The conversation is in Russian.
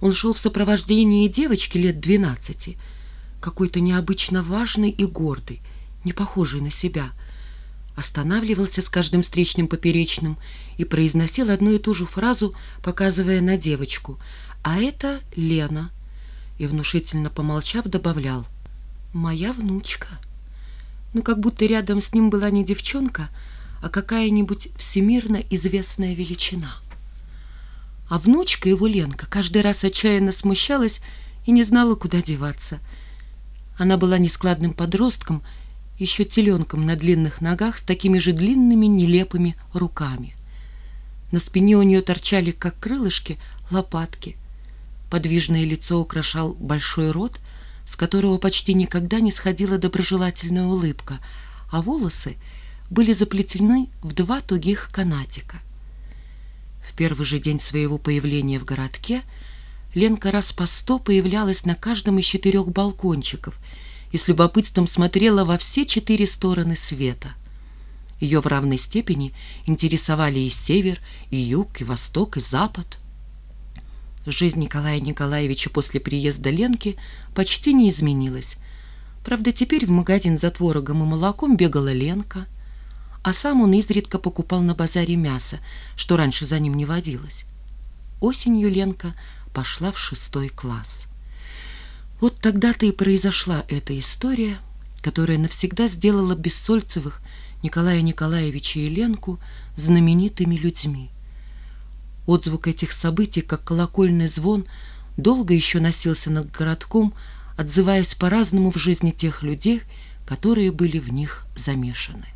Он шел в сопровождении девочки лет двенадцати, какой-то необычно важный и гордый, не похожий на себя. Останавливался с каждым встречным поперечным и произносил одну и ту же фразу, показывая на девочку. «А это Лена». И, внушительно помолчав, добавлял «Моя внучка». Ну, как будто рядом с ним была не девчонка, а какая-нибудь всемирно известная величина. А внучка его, Ленка, каждый раз отчаянно смущалась и не знала, куда деваться. Она была нескладным подростком, еще теленком на длинных ногах с такими же длинными нелепыми руками. На спине у нее торчали, как крылышки, лопатки. Подвижное лицо украшал большой рот, с которого почти никогда не сходила доброжелательная улыбка, а волосы были заплетены в два тугих канатика. Первый же день своего появления в городке Ленка раз по сто появлялась на каждом из четырех балкончиков и с любопытством смотрела во все четыре стороны света. Ее в равной степени интересовали и север, и юг, и восток, и запад. Жизнь Николая Николаевича после приезда Ленки почти не изменилась. Правда, теперь в магазин за творогом и молоком бегала Ленка – а сам он изредка покупал на базаре мясо, что раньше за ним не водилось. Осенью Ленка пошла в шестой класс. Вот тогда-то и произошла эта история, которая навсегда сделала Бессольцевых, Николая Николаевича и Ленку знаменитыми людьми. Отзвук этих событий, как колокольный звон, долго еще носился над городком, отзываясь по-разному в жизни тех людей, которые были в них замешаны.